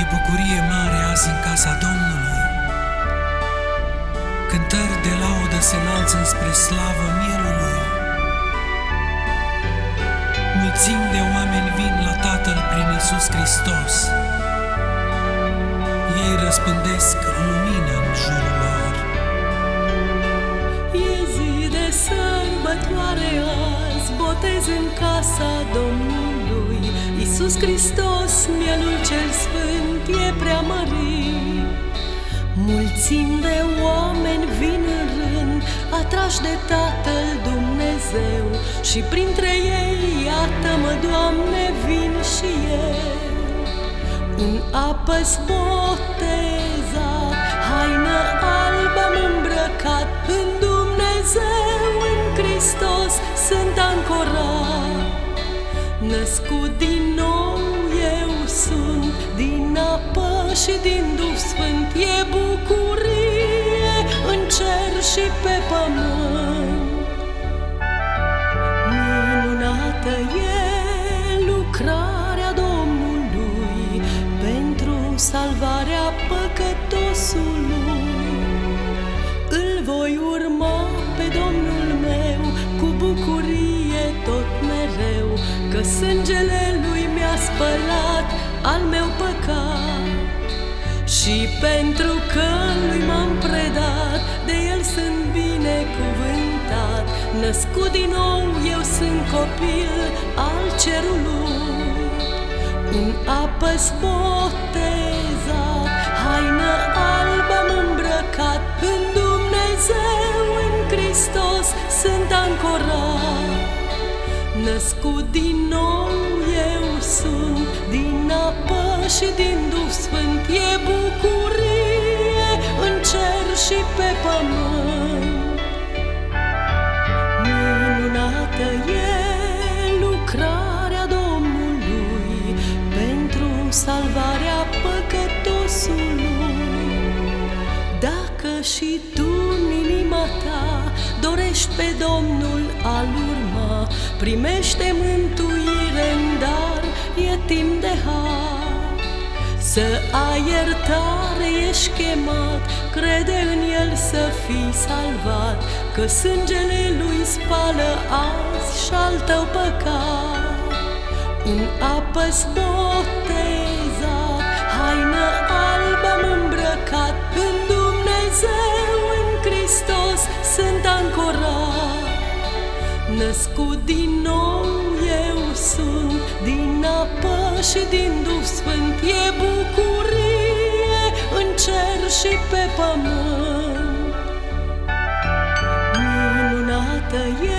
E bucurie mare azi în casa Domnului. Cântări de laudă se înalță spre slavă mielului. Mulțimi de oameni vin la Tatăl prin Isus Hristos. Ei răspândesc lumină în jurul lor. E zi de sărbătoare azi, botez în casa Domnului. Iisus Hristos, mielul cel sfânt, e preamărit. Mulțimi de oameni vin în rând, atrași de Tatăl Dumnezeu, și printre ei, iată-mă, Doamne, vin și eu. Un apăs botezat, haină albă am îmbrăcat, în Născut din nou eu sunt, din apă și din Duh Sfânt, e bucurie în cer și pe pământ. Minunată e lucrarea Domnului pentru salvarea păcătosului. Sângele lui mi-a spălat al meu păcat. Și pentru că lui m-am predat, de el sunt binecuvântat. Născut din nou, eu sunt copil al cerului. Un apăs botezat, haină albă am îmbrăcat, în Dumnezeu, în Hristos, sunt ancorat. Născut din și din Duh Sfânt, e bucurie în cer și pe pământ. Minunată e lucrarea Domnului pentru salvarea păcătosului. Dacă și tu în inima ta dorești pe Domnul al urma, primește mântuire în dar, e timp de har. Să ai iertare ești chemat, crede în El să fii salvat, că sângele Lui spală azi și-al tău păcat. Un apăs botezat, haină albă am îmbrăcat, în Dumnezeu, în Hristos, sunt ancorat. Născut din nou și din Duh Sfânt, e bucurie în cer și pe pământ. Minunată e